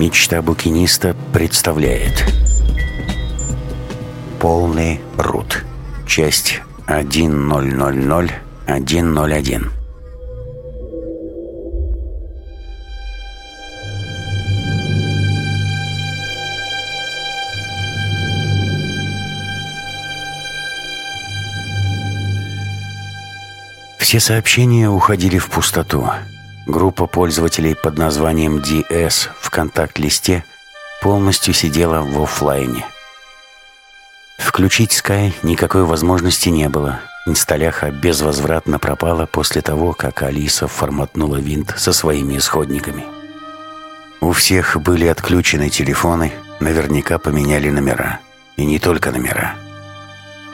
Мечта букиниста представляет Полный рут. Часть 1.000.101 Все сообщения уходили в пустоту. Группа пользователей под названием DS в контакт-листе полностью сидела в офлайне. Включить Sky никакой возможности не было. Инсталляха безвозвратно пропала после того, как Алиса форматнула винт со своими исходниками. У всех были отключены телефоны, наверняка поменяли номера. И не только номера.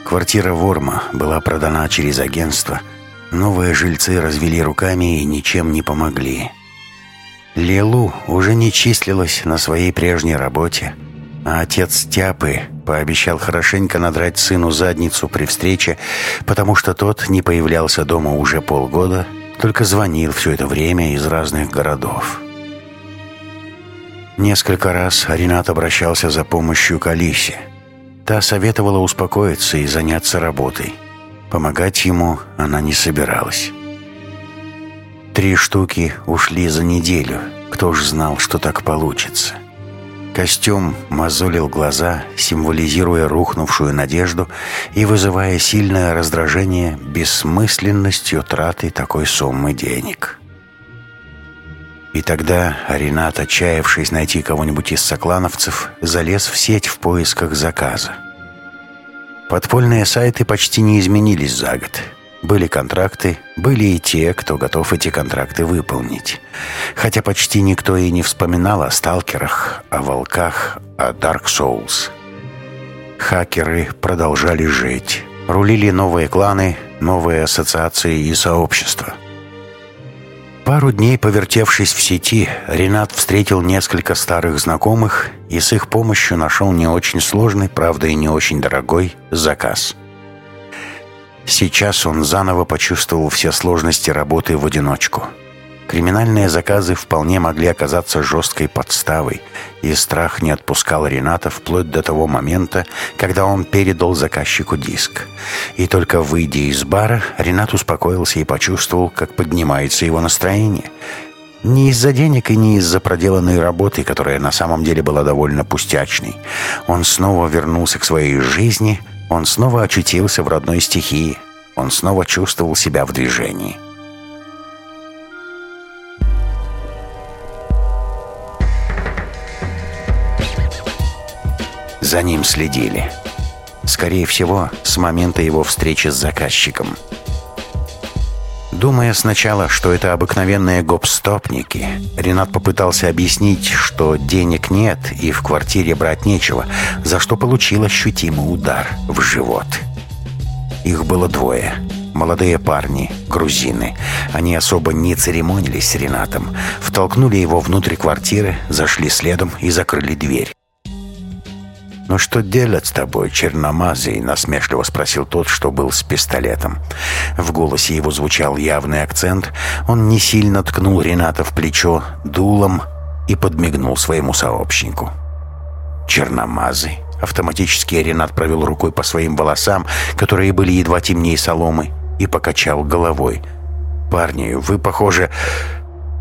Квартира Ворма была продана через агентство – Новые жильцы развели руками и ничем не помогли. Лилу уже не числилась на своей прежней работе, а отец Тяпы пообещал хорошенько надрать сыну задницу при встрече, потому что тот не появлялся дома уже полгода, только звонил все это время из разных городов. Несколько раз Ренат обращался за помощью к Алисе. Та советовала успокоиться и заняться работой – Помогать ему она не собиралась. Три штуки ушли за неделю. Кто ж знал, что так получится? Костюм мозолил глаза, символизируя рухнувшую надежду и вызывая сильное раздражение бессмысленностью траты такой суммы денег. И тогда Ренат, отчаявшись найти кого-нибудь из соклановцев, залез в сеть в поисках заказа. Подпольные сайты почти не изменились за год. Были контракты, были и те, кто готов эти контракты выполнить. Хотя почти никто и не вспоминал о сталкерах, о волках, о Dark Souls. Хакеры продолжали жить. Рулили новые кланы, новые ассоциации и сообщества – Пару дней повертевшись в сети, Ренат встретил несколько старых знакомых и с их помощью нашел не очень сложный, правда и не очень дорогой, заказ. Сейчас он заново почувствовал все сложности работы в одиночку – Криминальные заказы вполне могли оказаться жесткой подставой, и страх не отпускал Рената вплоть до того момента, когда он передал заказчику диск. И только выйдя из бара, Ренат успокоился и почувствовал, как поднимается его настроение. Не из-за денег и не из-за проделанной работы, которая на самом деле была довольно пустячной. Он снова вернулся к своей жизни, он снова очутился в родной стихии, он снова чувствовал себя в движении. За ним следили. Скорее всего, с момента его встречи с заказчиком. Думая сначала, что это обыкновенные гоп-стопники, Ренат попытался объяснить, что денег нет и в квартире брать нечего, за что получил ощутимый удар в живот. Их было двое. Молодые парни, грузины. Они особо не церемонились с Ренатом. Втолкнули его внутрь квартиры, зашли следом и закрыли дверь. «Ну что делать с тобой, черномазый?» — насмешливо спросил тот, что был с пистолетом. В голосе его звучал явный акцент. Он не сильно ткнул Рената в плечо дулом и подмигнул своему сообщнику. «Черномазый?» Автоматически Ренат провел рукой по своим волосам, которые были едва темнее соломы, и покачал головой. «Парни, вы, похоже...»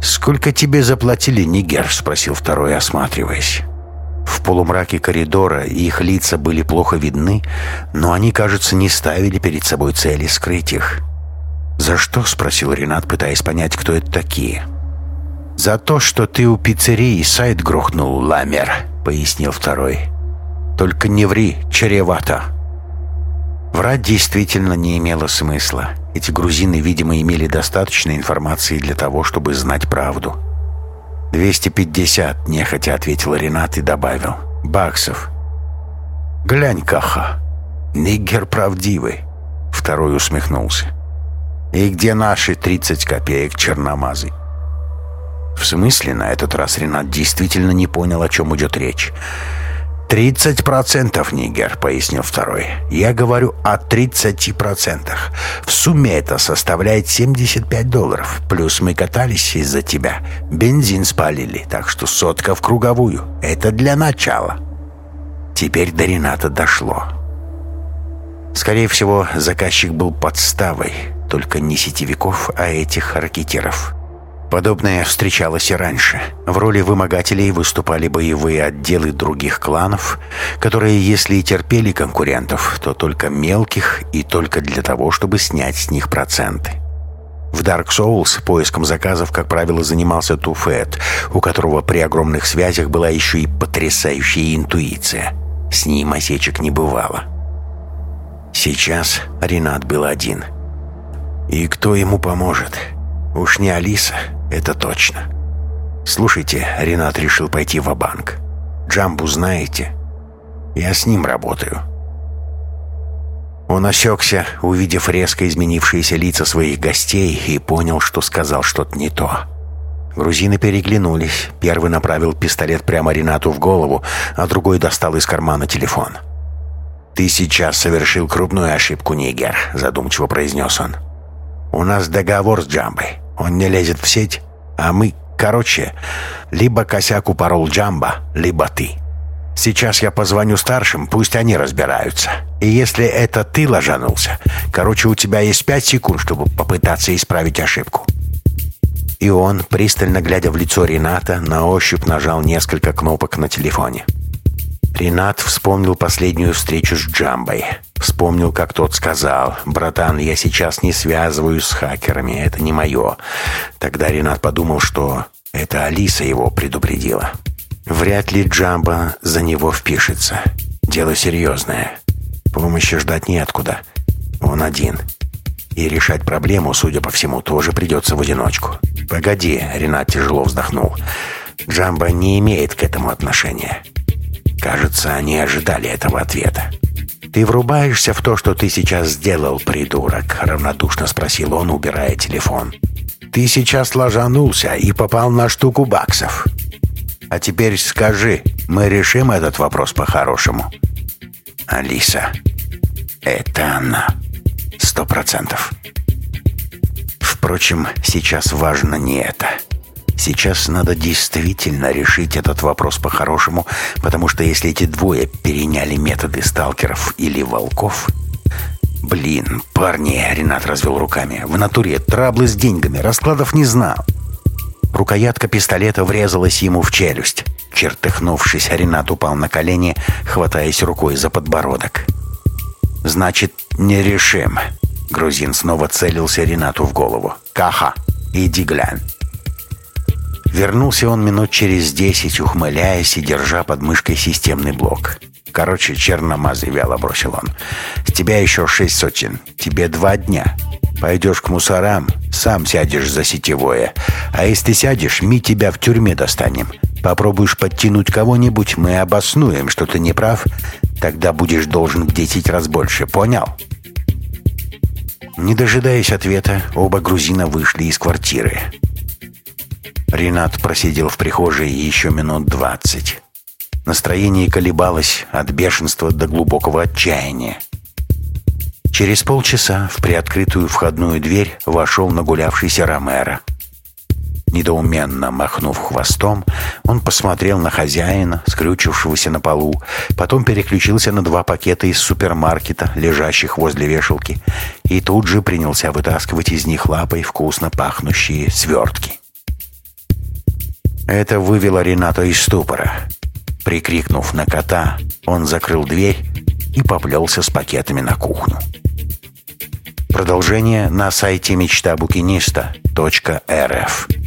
«Сколько тебе заплатили, Нигер?» — спросил второй, осматриваясь. В полумраке коридора их лица были плохо видны, но они, кажется, не ставили перед собой цели скрыть их. «За что?» — спросил Ренат, пытаясь понять, кто это такие. «За то, что ты у пиццерии сайт грохнул, ламер», — пояснил второй. «Только не ври, чревато». Врать действительно не имело смысла. Эти грузины, видимо, имели достаточно информации для того, чтобы знать правду. «Двести пятьдесят», — нехотя ответил Ренат и добавил. «Баксов». «Глянь, Каха, нигер правдивый», — второй усмехнулся. «И где наши тридцать копеек черномазы?» В смысле, на этот раз Ренат действительно не понял, о чем идет речь. «Тридцать процентов, Нигер», — пояснил второй. «Я говорю о тридцати процентах. В сумме это составляет 75 долларов. Плюс мы катались из-за тебя. Бензин спалили, так что сотка в круговую. Это для начала». Теперь до Рената дошло. Скорее всего, заказчик был подставой, только не сетевиков, а этих ракетиров. Подобное встречалось и раньше. В роли вымогателей выступали боевые отделы других кланов, которые, если и терпели конкурентов, то только мелких и только для того, чтобы снять с них проценты. В Dark Souls поиском заказов, как правило, занимался Туфет, у которого при огромных связях была еще и потрясающая интуиция. С ним осечек не бывало. Сейчас Ренат был один. И кто ему поможет? Уж не Алиса, это точно. Слушайте, Ренат решил пойти в банк Джамбу знаете? Я с ним работаю. Он осекся, увидев резко изменившиеся лица своих гостей, и понял, что сказал что-то не то. Грузины переглянулись. Первый направил пистолет прямо Ренату в голову, а другой достал из кармана телефон. «Ты сейчас совершил крупную ошибку, Нигер», — задумчиво произнес он. «У нас договор с Джамбой. Он не лезет в сеть, а мы... Короче, либо косяк упорол Джамба, либо ты. Сейчас я позвоню старшим, пусть они разбираются. И если это ты ложанулся, короче, у тебя есть пять секунд, чтобы попытаться исправить ошибку». И он, пристально глядя в лицо Рената, на ощупь нажал несколько кнопок на телефоне. Ренат вспомнил последнюю встречу с Джамбой. Вспомнил, как тот сказал, «Братан, я сейчас не связываюсь с хакерами, это не мое». Тогда Ренат подумал, что это Алиса его предупредила. Вряд ли Джамба за него впишется. Дело серьезное. Помощи ждать неоткуда. Он один. И решать проблему, судя по всему, тоже придется в одиночку. «Погоди», — Ренат тяжело вздохнул. «Джамба не имеет к этому отношения». Кажется, они ожидали этого ответа. «Ты врубаешься в то, что ты сейчас сделал, придурок?» — равнодушно спросил он, убирая телефон. «Ты сейчас ложанулся и попал на штуку баксов. А теперь скажи, мы решим этот вопрос по-хорошему?» «Алиса, это она. Сто процентов». Впрочем, сейчас важно не это. Сейчас надо действительно решить этот вопрос по-хорошему, потому что если эти двое переняли методы сталкеров или волков... Блин, парни, Ренат развел руками. В натуре траблы с деньгами, раскладов не знал. Рукоятка пистолета врезалась ему в челюсть. Чертыхнувшись, Ренат упал на колени, хватаясь рукой за подбородок. «Значит, не решим». Грузин снова целился Ренату в голову. «Каха, иди глянь». Вернулся он минут через десять, ухмыляясь и держа под мышкой системный блок. «Короче, черномазый вяло бросил он. С тебя еще шесть сотен. Тебе два дня. Пойдешь к мусорам, сам сядешь за сетевое. А если сядешь, мы тебя в тюрьме достанем. Попробуешь подтянуть кого-нибудь, мы обоснуем, что ты не прав. Тогда будешь должен в десять раз больше. Понял?» Не дожидаясь ответа, оба грузина вышли из квартиры. Ренат просидел в прихожей еще минут двадцать. Настроение колебалось от бешенства до глубокого отчаяния. Через полчаса в приоткрытую входную дверь вошел нагулявшийся Ромеро. Недоуменно махнув хвостом, он посмотрел на хозяина, скрючившегося на полу, потом переключился на два пакета из супермаркета, лежащих возле вешалки, и тут же принялся вытаскивать из них лапой вкусно пахнущие свертки. Это вывело Рената из ступора. Прикрикнув на кота, он закрыл дверь и поплелся с пакетами на кухню. Продолжение на сайте мечтабукиниста.рф